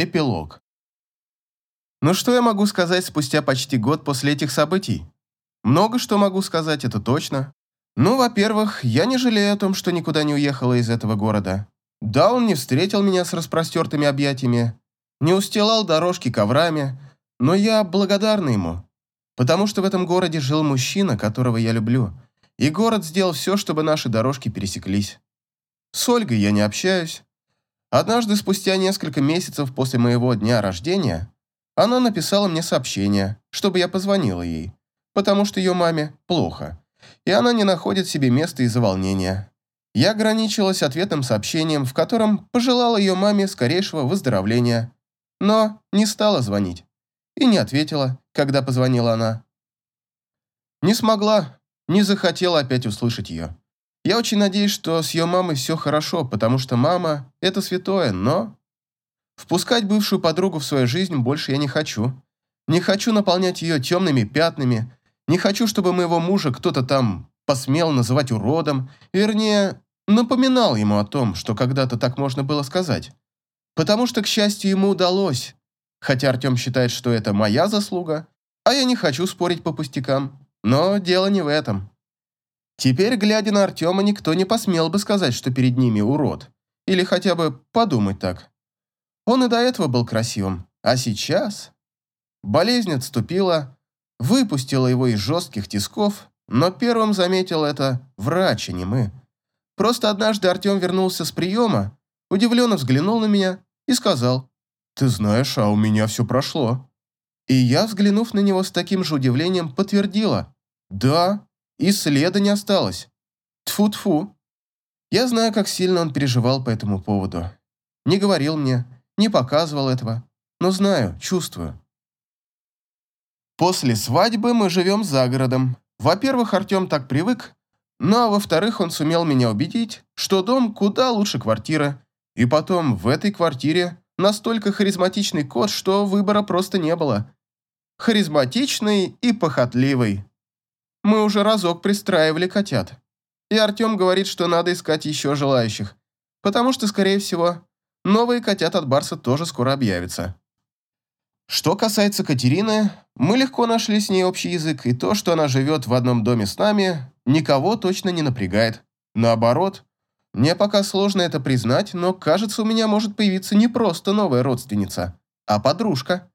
Эпилог. Ну что я могу сказать спустя почти год после этих событий? Много что могу сказать, это точно. Ну, во-первых, я не жалею о том, что никуда не уехала из этого города. Да, он не встретил меня с распростертыми объятиями, не устилал дорожки коврами, но я благодарна ему, потому что в этом городе жил мужчина, которого я люблю, и город сделал все, чтобы наши дорожки пересеклись. С Ольгой я не общаюсь. Однажды, спустя несколько месяцев после моего дня рождения, она написала мне сообщение, чтобы я позвонила ей, потому что ее маме плохо, и она не находит себе места из-за волнения. Я ограничилась ответным сообщением, в котором пожелала ее маме скорейшего выздоровления, но не стала звонить и не ответила, когда позвонила она. Не смогла, не захотела опять услышать ее. Я очень надеюсь, что с ее мамой все хорошо, потому что мама – это святое, но... Впускать бывшую подругу в свою жизнь больше я не хочу. Не хочу наполнять ее темными пятнами, не хочу, чтобы моего мужа кто-то там посмел называть уродом, вернее, напоминал ему о том, что когда-то так можно было сказать. Потому что, к счастью, ему удалось. Хотя Артем считает, что это моя заслуга, а я не хочу спорить по пустякам. Но дело не в этом. Теперь, глядя на Артема, никто не посмел бы сказать, что перед ними урод. Или хотя бы подумать так. Он и до этого был красивым, а сейчас... Болезнь отступила, выпустила его из жестких тисков, но первым заметил это врач, а не мы. Просто однажды Артем вернулся с приема, удивленно взглянул на меня и сказал, «Ты знаешь, а у меня все прошло». И я, взглянув на него с таким же удивлением, подтвердила, «Да, и следа не осталось. Тфу-тфу. Я знаю, как сильно он переживал по этому поводу. Не говорил мне, не показывал этого, но знаю, чувствую. После свадьбы мы живем за городом. Во-первых, Артем так привык, ну а во-вторых, он сумел меня убедить, что дом куда лучше квартиры. И потом, в этой квартире настолько харизматичный кот, что выбора просто не было. Харизматичный и похотливый. Мы уже разок пристраивали котят. И Артем говорит, что надо искать еще желающих, потому что, скорее всего, новые котят от Барса тоже скоро объявятся. Что касается Катерины, мы легко нашли с ней общий язык, и то, что она живет в одном доме с нами, никого точно не напрягает. Наоборот, мне пока сложно это признать, но кажется, у меня может появиться не просто новая родственница, а подружка.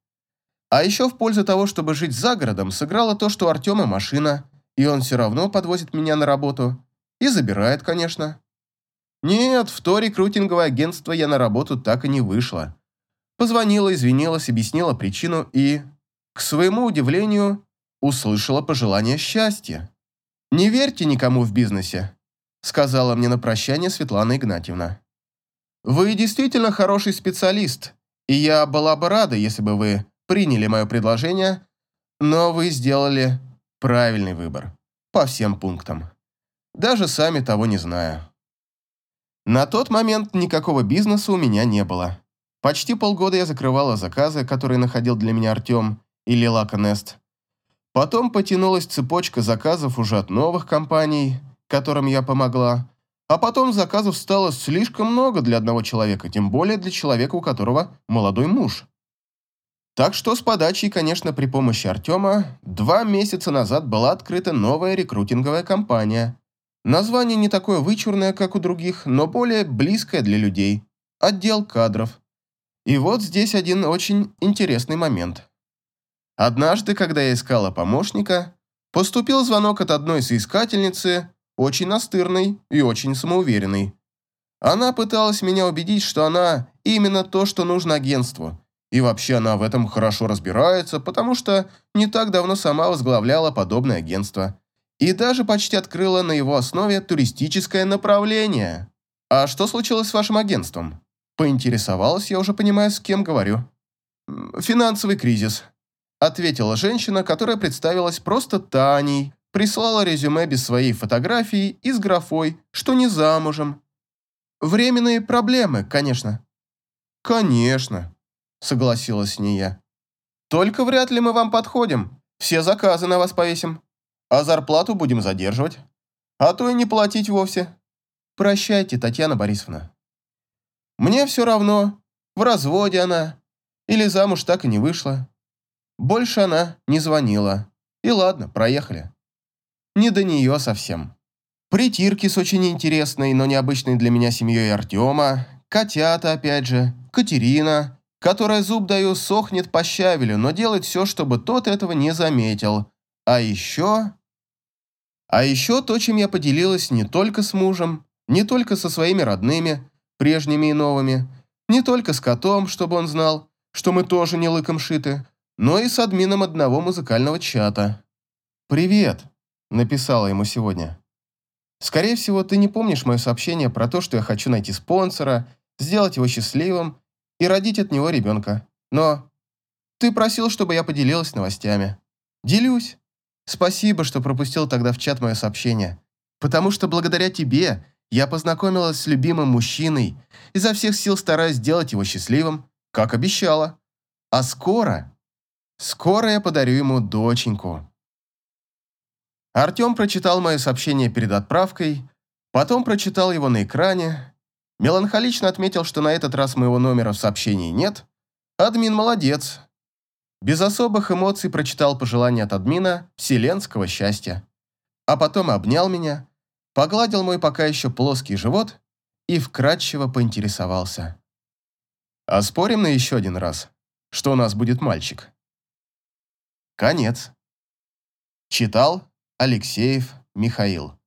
А еще в пользу того, чтобы жить за городом, сыграло то, что Артема машина, и он все равно подвозит меня на работу. И забирает, конечно. Нет, в то рекрутинговое агентство я на работу так и не вышла. Позвонила, извинилась, объяснила причину и, к своему удивлению, услышала пожелание счастья. «Не верьте никому в бизнесе», сказала мне на прощание Светлана Игнатьевна. «Вы действительно хороший специалист, и я была бы рада, если бы вы приняли мое предложение, но вы сделали Правильный выбор. По всем пунктам. Даже сами того не зная. На тот момент никакого бизнеса у меня не было. Почти полгода я закрывала заказы, которые находил для меня Артем или Лака Нест. Потом потянулась цепочка заказов уже от новых компаний, которым я помогла. А потом заказов стало слишком много для одного человека, тем более для человека, у которого молодой муж. Так что с подачей, конечно, при помощи Артема, два месяца назад была открыта новая рекрутинговая компания. Название не такое вычурное, как у других, но более близкое для людей. Отдел кадров. И вот здесь один очень интересный момент. Однажды, когда я искала помощника, поступил звонок от одной соискательницы, очень настырной и очень самоуверенной. Она пыталась меня убедить, что она именно то, что нужно агентству – и вообще она в этом хорошо разбирается, потому что не так давно сама возглавляла подобное агентство. И даже почти открыла на его основе туристическое направление. А что случилось с вашим агентством? Поинтересовалась, я уже понимаю, с кем говорю. Финансовый кризис. Ответила женщина, которая представилась просто Таней, прислала резюме без своей фотографии и с графой, что не замужем. Временные проблемы, конечно. Конечно, согласилась с ней я. Только вряд ли мы вам подходим. Все заказы на вас повесим. А зарплату будем задерживать. А то и не платить вовсе. Прощайте, Татьяна Борисовна. Мне все равно, в разводе она Или замуж так и не вышла. Больше она не звонила. И ладно, проехали. Не до нее совсем. Притирки с очень интересной, но необычной для меня семьей Артема, котята опять же, Катерина, которая зуб даю сохнет по щавелю, но делает все, чтобы тот этого не заметил. А еще... А еще то, чем я поделилась не только с мужем, не только со своими родными, прежними и новыми, не только с котом, чтобы он знал, что мы тоже не лыком шиты, но и с админом одного музыкального чата. «Привет», — написала ему сегодня. «Скорее всего, ты не помнишь мое сообщение про то, что я хочу найти спонсора, сделать его счастливым и родить от него ребенка. Но ты просил, чтобы я поделилась новостями. Делюсь. Спасибо, что пропустил тогда в чат мое сообщение. Потому что благодаря тебе я познакомилась с любимым мужчиной, изо всех сил стараюсь сделать его счастливым, как обещала. А скоро, скоро я подарю ему доченьку. Артем прочитал мое сообщение перед отправкой, потом прочитал его на экране, меланхолично отметил, что на этот раз моего номера в сообщении нет. Админ молодец, без особых эмоций прочитал пожелание от админа вселенского счастья. А потом обнял меня, погладил мой пока еще плоский живот и вкратчиво поинтересовался. «А спорим на еще один раз, что у нас будет мальчик?» Конец. Читал Алексеев Михаил